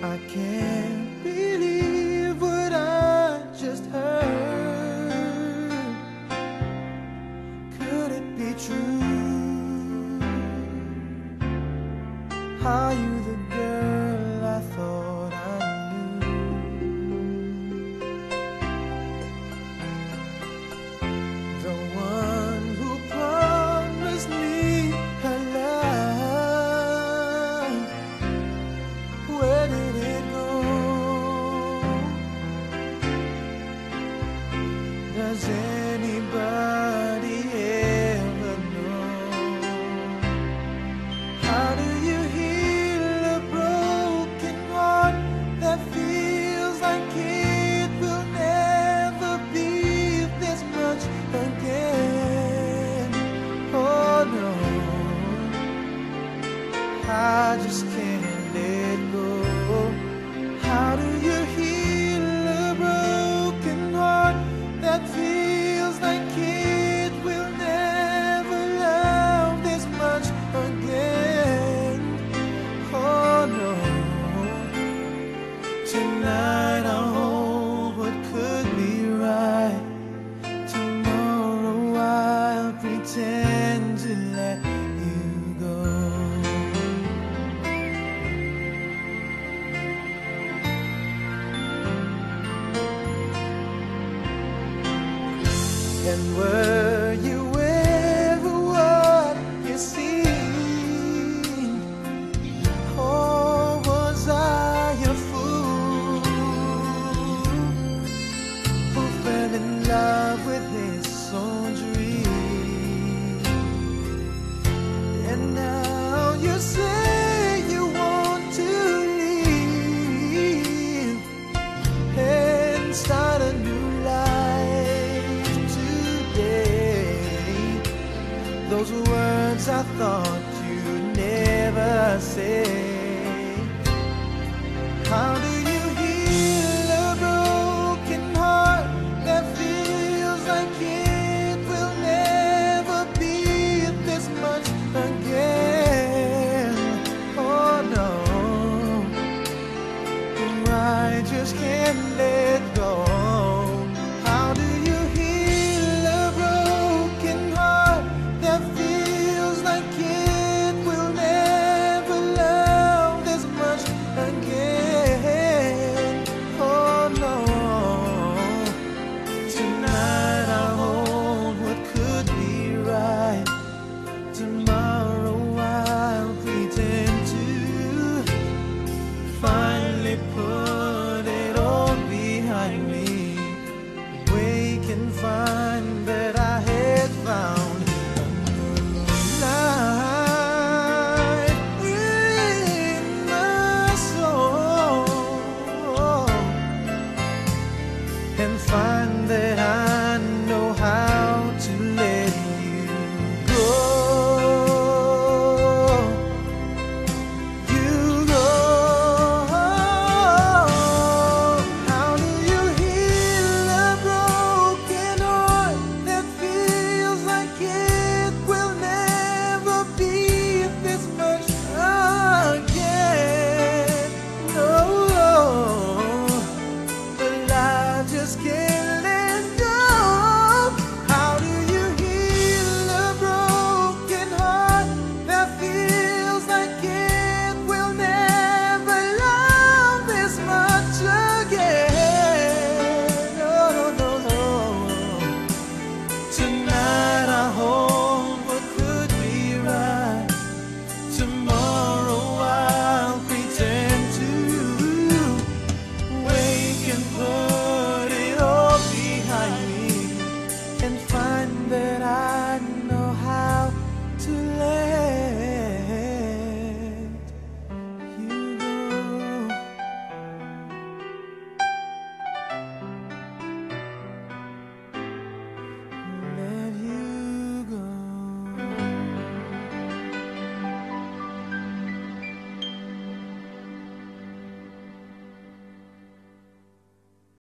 I can't believe what I just heard. Could it be true? Are you the I just can't let go. How do you heal a broken heart that feels like it will never love this much again? Oh no. Tonight And were you ever what you seem? Or was I a fool who fell in love with his own dream? And now you say Those words I thought you'd never say.